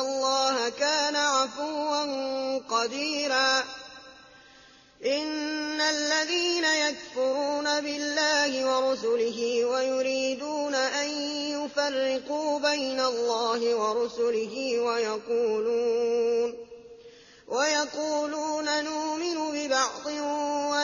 الله كان عفوا قديرا. إن الذين يكفرون بالله ورسله ويريدون أن يفرقوا بين الله ورسله ويقولون ويقولون نؤمن ببعض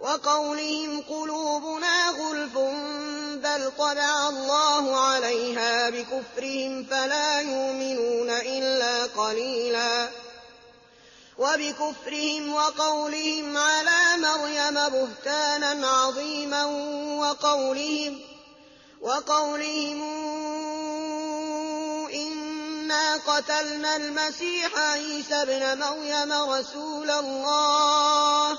وقولهم قلوبنا غلف بل طبع الله عليها بكفرهم فلا يؤمنون إلا قليلا. وبكفرهم وقولهم على مريم بهتانا عظيما وقولهم وقولهم إنا قتلنا المسيح عيسى ابن مريم رسول الله.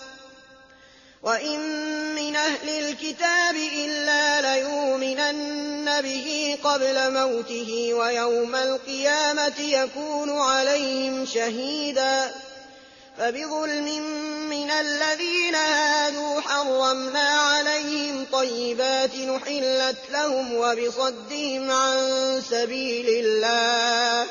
وإن من أهل الكتاب إلا ليؤمنن به قبل موته ويوم القيامة يكون عليهم شهيدا فبظلم من الذين هادوا حرمنا عليهم طيبات نحلت لهم وبصدهم عن سبيل الله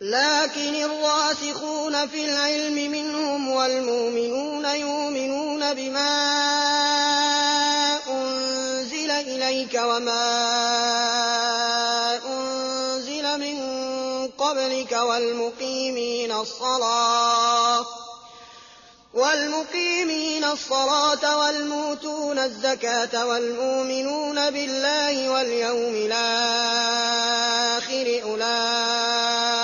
لكن الراسخون في العلم منهم والمؤمنون يؤمنون بما أنزل إليك وما أنزل من قبلك والمقيمين الصلاة والمقيمين الصلاة والموتون الزكاة والمؤمنون بالله واليوم الآخر أولئك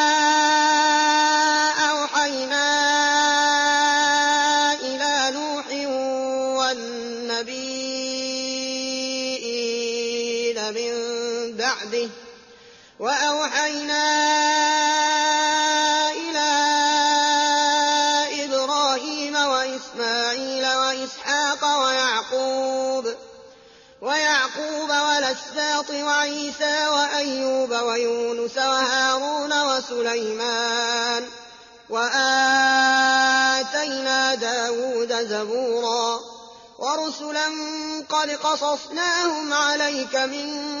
الأسباط وعيسى وأيوب ويونس وهارون وسليمان. وآتينا داود زبورا. ورسلا قد قصصناهم عليك من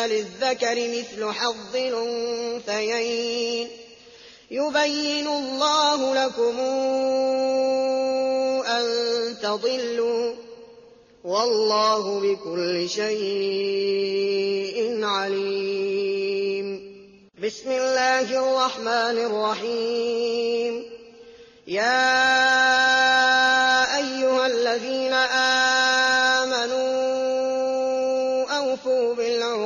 فللذكر مثل حظ الأنثيين. يبين الله لكم أن تضلوا والله بكل شيء عليم. بسم الله الرحمن الرحيم. يا أيها الذين آمنوا أوفوا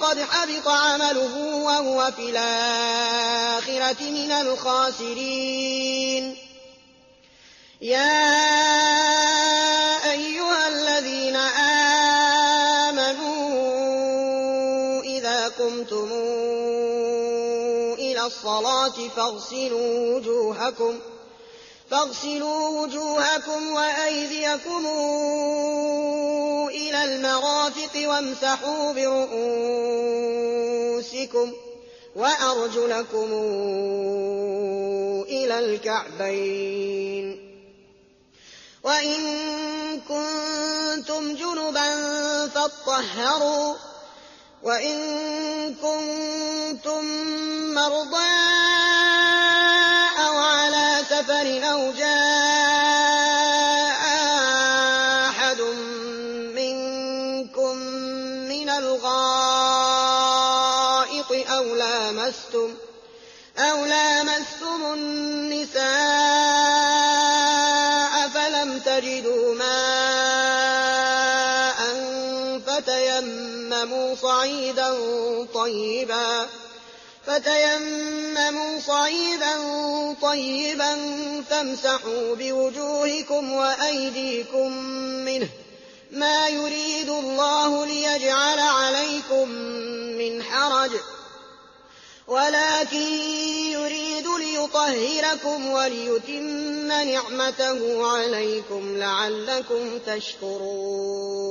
فقد حبط عمله وهو في الآخرة من الخاسرين يا أيها الذين آمنوا إذا قمتم إلى الصلاة فاغسلوا وجوهكم ۖ فاغسلوا وجوهكم وأيديكم إلى المرافق وامسحوا برؤوسكم وأرجلكم إلى الكعبين. وإن كنتم جنبا فاطهروا. وإن كنتم مرضى سفر أو جاء صعيدا طيبا فتيمموا صعيدا طيبا فامسحوا بوجوهكم وأيديكم منه. ما يريد الله ليجعل عليكم من حرج ولكن يريد ليطهركم وليتم نعمته عليكم لعلكم تشكرون.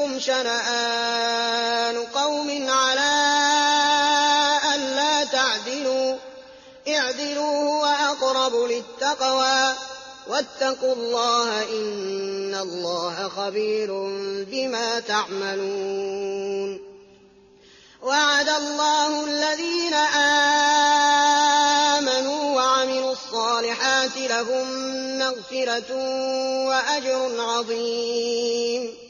يجرمنكم شنآن قوم على ألا تعدلوا. اعدلوا هو أقرب للتقوى. واتقوا الله إن الله خبير بما تعملون. وعد الله الذين آمنوا وعملوا الصالحات لهم مغفرة وأجر عظيم.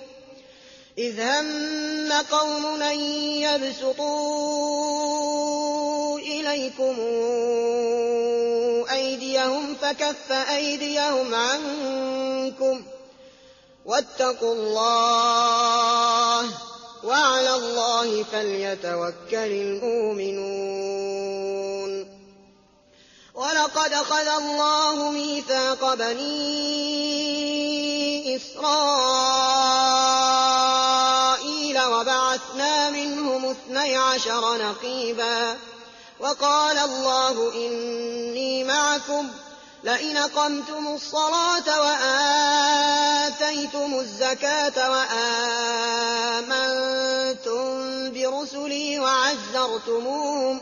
إذ هم قوم أن يبسطوا إليكم أيديهم فكف أيديهم عنكم واتقوا الله وعلى الله فليتوكل المؤمنون ولقد أخذ الله ميثاق بني إسرائيل اثني عشر نقيبا وقال الله إني معكم لئن قمتم الصلاة وآتيتم الزكاة وآمنتم برسلي وعزرتموهم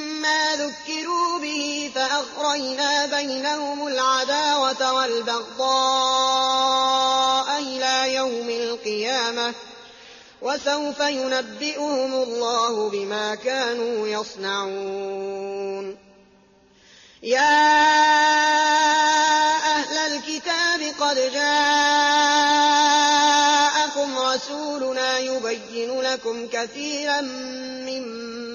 ذكروا به فأغرينا بينهم العداوة والبغضاء إلى يوم القيامة وسوف ينبئهم الله بما كانوا يصنعون يا أهل الكتاب قد جاءكم رسولنا يبين لكم كثيرا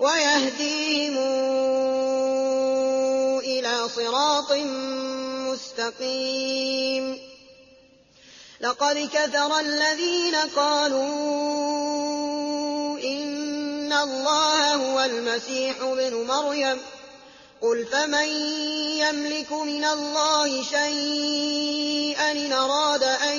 ويهديهم إلى صراط مستقيم. لقد كثر الذين قالوا إن الله هو المسيح ابن مريم. قل فمن يملك من الله شيئا إن أراد أن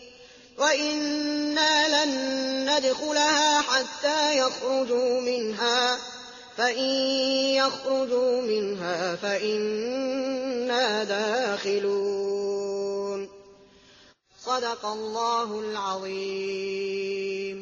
وإنا لن ندخلها حتى يخرجوا منها فإن يخرجوا منها فإنا داخلون. صدق الله العظيم.